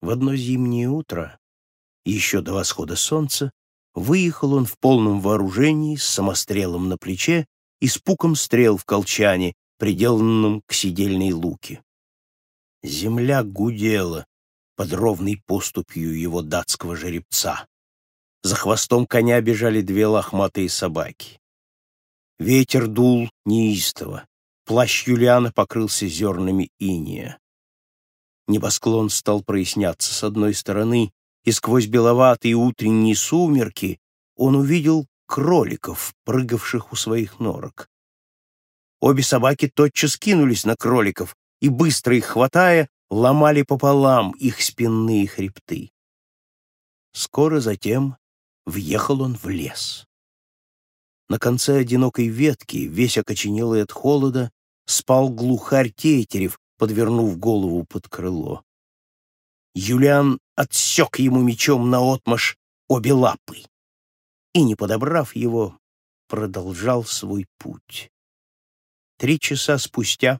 В одно зимнее утро, еще до восхода солнца, выехал он в полном вооружении с самострелом на плече и с пуком стрел в колчане, приделанном к сидельной луке. Земля гудела под ровной поступью его датского жеребца. За хвостом коня бежали две лохматые собаки. Ветер дул неистово, плащ Юлиана покрылся зернами иния. Небосклон стал проясняться с одной стороны, и сквозь беловатые утренние сумерки он увидел кроликов, прыгавших у своих норок. Обе собаки тотчас кинулись на кроликов и, быстро их хватая, ломали пополам их спинные хребты. Скоро затем въехал он в лес. На конце одинокой ветки, весь окоченелый от холода, спал глухарь Тетерев, подвернув голову под крыло. Юлиан отсек ему мечом наотмашь обе лапы и, не подобрав его, продолжал свой путь. Три часа спустя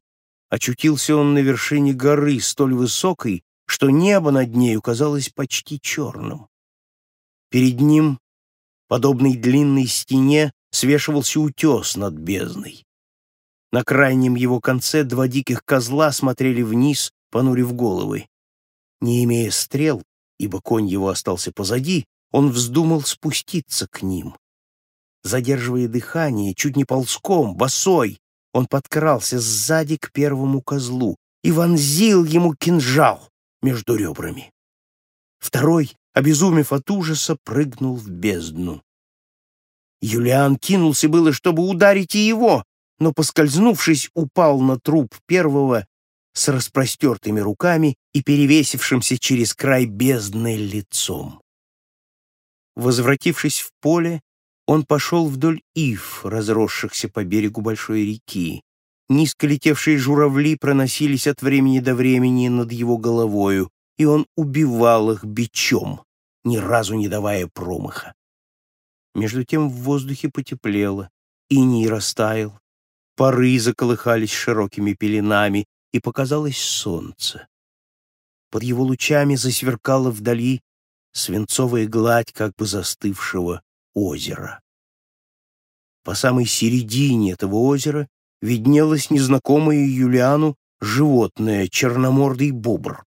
очутился он на вершине горы, столь высокой, что небо над нею казалось почти черным. Перед ним, подобной длинной стене, свешивался утес над бездной. На крайнем его конце два диких козла смотрели вниз, понурив головы. Не имея стрел, ибо конь его остался позади, он вздумал спуститься к ним. Задерживая дыхание, чуть не ползком, босой, он подкрался сзади к первому козлу и вонзил ему кинжал между ребрами. Второй, обезумев от ужаса, прыгнул в бездну. Юлиан кинулся было, чтобы ударить и его, но, поскользнувшись, упал на труп первого с распростертыми руками и перевесившимся через край бездны лицом. Возвратившись в поле, он пошел вдоль ив, разросшихся по берегу большой реки. Низко летевшие журавли проносились от времени до времени над его головою, и он убивал их бичом, ни разу не давая промаха. Между тем в воздухе потеплело, иней растаял, Пары заколыхались широкими пеленами, и показалось солнце. Под его лучами засверкала вдали свинцовая гладь как бы застывшего озера. По самой середине этого озера виднелось незнакомое Юлиану животное, черномордый бобр.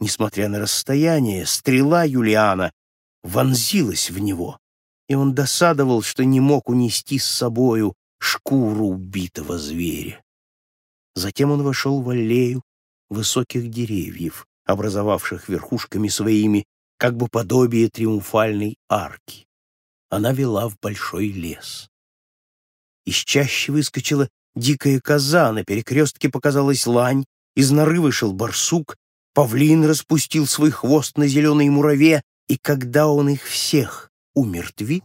Несмотря на расстояние, стрела Юлиана вонзилась в него, и он досадовал, что не мог унести с собою шкуру убитого зверя. Затем он вошел в аллею высоких деревьев, образовавших верхушками своими как бы подобие триумфальной арки. Она вела в большой лес. Из чаще выскочила дикая коза, на перекрестке показалась лань, из норы вышел барсук, павлин распустил свой хвост на зеленой мураве, и когда он их всех умертвил,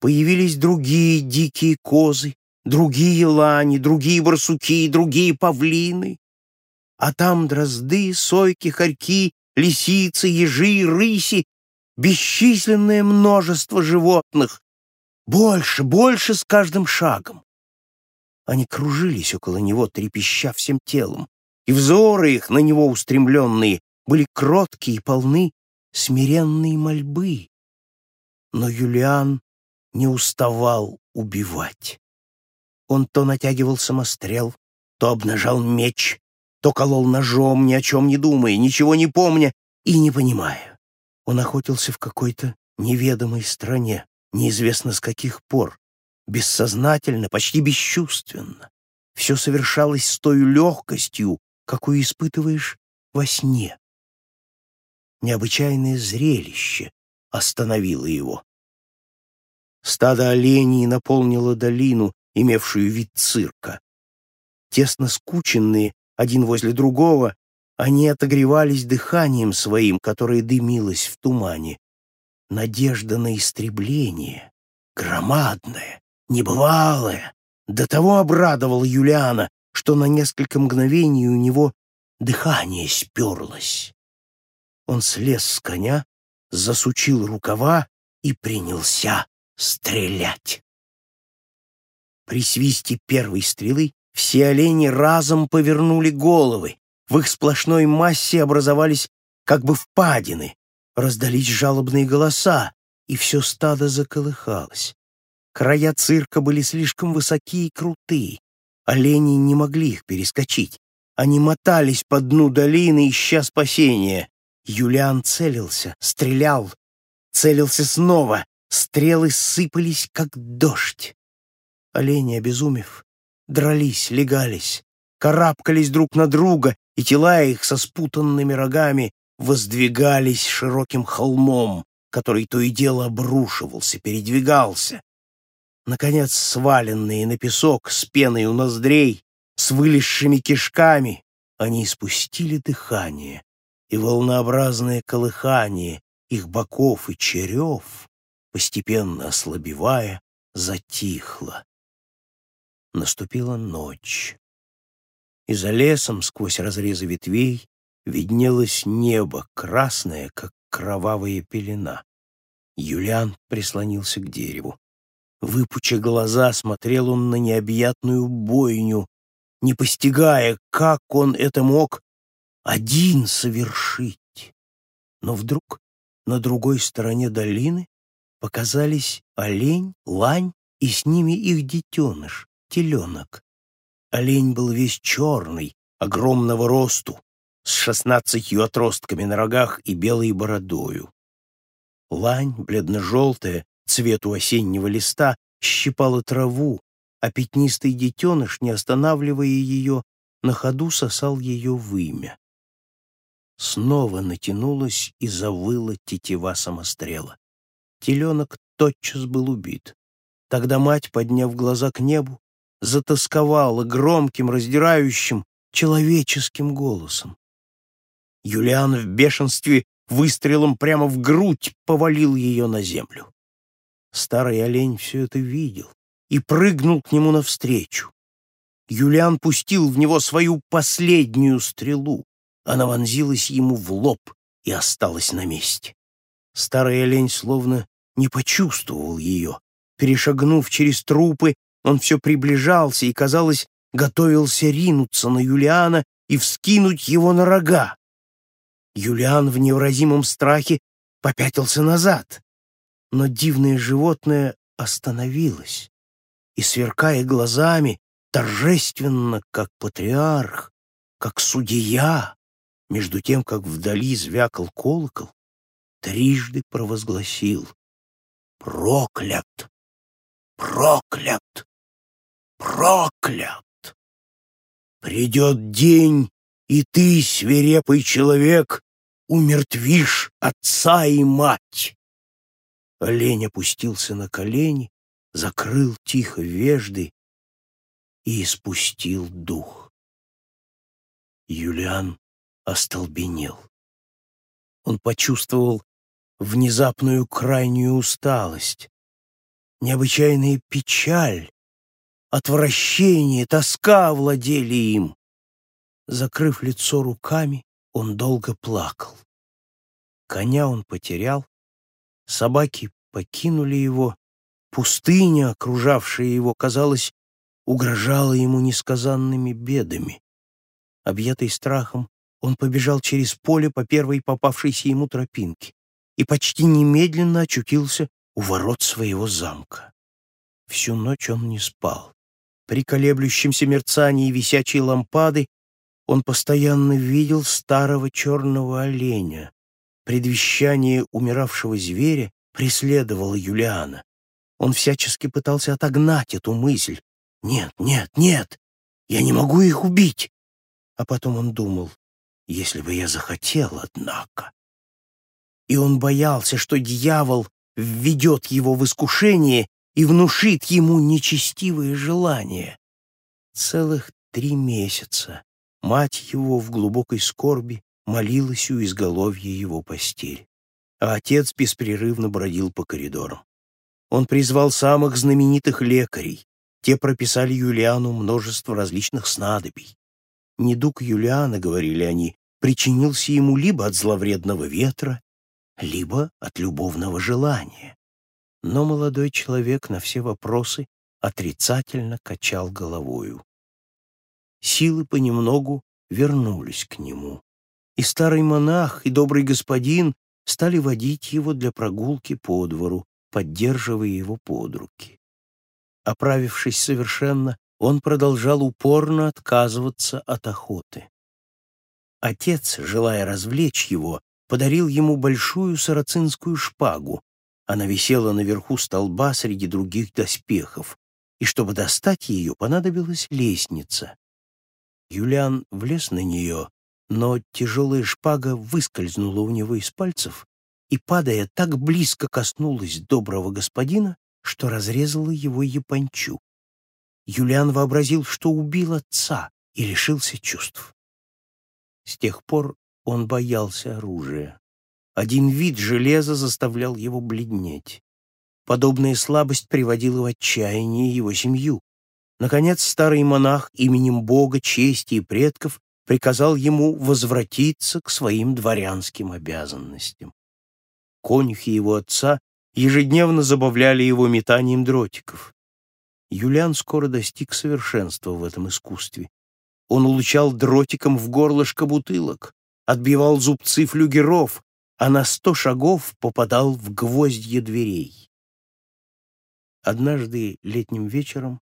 появились другие дикие козы, другие лани, другие барсуки, другие павлины. А там дрозды, сойки, хорьки, лисицы, ежи, рыси, бесчисленное множество животных, больше, больше с каждым шагом. Они кружились около него, трепеща всем телом, и взоры их, на него устремленные, были кроткие и полны смиренной мольбы. Но Юлиан не уставал убивать. Он то натягивал самострел, то обнажал меч, то колол ножом, ни о чем не думая, ничего не помня и не понимая. Он охотился в какой-то неведомой стране, неизвестно с каких пор, бессознательно, почти бесчувственно. Все совершалось с той легкостью, какую испытываешь во сне. Необычайное зрелище остановило его. Стадо оленей наполнило долину, имевшую вид цирка. Тесно скученные один возле другого, они отогревались дыханием своим, которое дымилось в тумане. Надежда на истребление, громадная, небывалая, до того обрадовала Юлиана, что на несколько мгновений у него дыхание сперлось. Он слез с коня, засучил рукава и принялся стрелять. При свисте первой стрелы все олени разом повернули головы. В их сплошной массе образовались как бы впадины. Раздались жалобные голоса, и все стадо заколыхалось. Края цирка были слишком высоки и круты. Олени не могли их перескочить. Они мотались по дну долины, ища спасения. Юлиан целился, стрелял, целился снова. Стрелы сыпались, как дождь. Олени, обезумев, дрались, легались, карабкались друг на друга, и тела их со спутанными рогами воздвигались широким холмом, который то и дело обрушивался, передвигался. Наконец, сваленные на песок с пеной у ноздрей, с вылезшими кишками, они испустили дыхание, и волнообразное колыхание их боков и черев, постепенно ослабевая, затихло. Наступила ночь. И за лесом, сквозь разрезы ветвей, виднелось небо, красное, как кровавая пелена. Юлиан прислонился к дереву. Выпуча глаза, смотрел он на необъятную бойню, не постигая, как он это мог один совершить. Но вдруг на другой стороне долины показались олень, лань и с ними их детеныш теленок. Олень был весь черный, огромного росту, с шестнадцатью отростками на рогах и белой бородою. Лань, бледно-желтая, цвету осеннего листа, щипала траву, а пятнистый детеныш, не останавливая ее, на ходу сосал ее вымя. Снова натянулась и завыла тетива самострела. Теленок тотчас был убит. Тогда мать, подняв глаза к небу, затасковала громким, раздирающим, человеческим голосом. Юлиан в бешенстве выстрелом прямо в грудь повалил ее на землю. Старый олень все это видел и прыгнул к нему навстречу. Юлиан пустил в него свою последнюю стрелу. Она вонзилась ему в лоб и осталась на месте. Старый олень словно не почувствовал ее. Перешагнув через трупы, он все приближался и, казалось, готовился ринуться на Юлиана и вскинуть его на рога. Юлиан в невыразимом страхе попятился назад, но дивное животное остановилось и, сверкая глазами, торжественно, как патриарх, как судья, между тем, как вдали звякал колокол, трижды провозгласил «Проклят! Проклят!» Проклят! Придет день, и ты, свирепый человек, умертвишь отца и мать. Олень опустился на колени, закрыл тихо вежды и испустил дух. Юлиан остолбенел. Он почувствовал внезапную крайнюю усталость, необычайная печаль, Отвращение, тоска владели им. Закрыв лицо руками, он долго плакал. Коня он потерял, собаки покинули его, пустыня, окружавшая его, казалось, угрожала ему несказанными бедами. Объятый страхом, он побежал через поле по первой попавшейся ему тропинке и почти немедленно очутился у ворот своего замка. Всю ночь он не спал. При колеблющемся мерцании висячей лампады он постоянно видел старого черного оленя. Предвещание умиравшего зверя преследовало Юлиана. Он всячески пытался отогнать эту мысль. «Нет, нет, нет, я не могу их убить!» А потом он думал, «Если бы я захотел, однако...» И он боялся, что дьявол введет его в искушение и внушит ему нечестивые желания. Целых три месяца мать его в глубокой скорби молилась у изголовья его постель, а отец беспрерывно бродил по коридорам. Он призвал самых знаменитых лекарей, те прописали Юлиану множество различных снадобий. Недуг Юлиана, говорили они, причинился ему либо от зловредного ветра, либо от любовного желания. Но молодой человек на все вопросы отрицательно качал головою. Силы понемногу вернулись к нему, и старый монах, и добрый господин стали водить его для прогулки по двору, поддерживая его под руки. Оправившись совершенно, он продолжал упорно отказываться от охоты. Отец, желая развлечь его, подарил ему большую сарацинскую шпагу. Она висела наверху столба среди других доспехов, и чтобы достать ее, понадобилась лестница. Юлиан влез на нее, но тяжелая шпага выскользнула у него из пальцев и, падая, так близко коснулась доброго господина, что разрезала его япончу. Юлиан вообразил, что убил отца и лишился чувств. С тех пор он боялся оружия. Один вид железа заставлял его бледнеть. Подобная слабость приводила в отчаяние его семью. Наконец, старый монах именем Бога, чести и предков приказал ему возвратиться к своим дворянским обязанностям. Конюхи его отца ежедневно забавляли его метанием дротиков. Юлиан скоро достиг совершенства в этом искусстве. Он улучал дротиком в горлышко бутылок, отбивал зубцы флюгеров, а на сто шагов попадал в гвоздья дверей. Однажды летним вечером,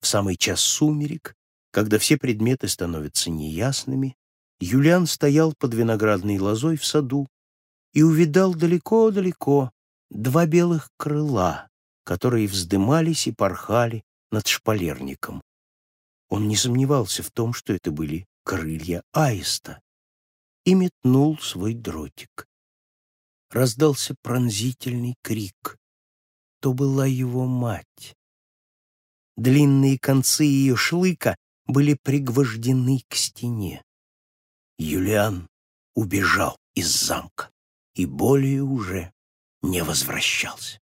в самый час сумерек, когда все предметы становятся неясными, Юлиан стоял под виноградной лозой в саду и увидал далеко-далеко два белых крыла, которые вздымались и порхали над шпалерником. Он не сомневался в том, что это были крылья аиста, и метнул свой дротик. Раздался пронзительный крик. То была его мать. Длинные концы ее шлыка были пригвождены к стене. Юлиан убежал из замка и более уже не возвращался.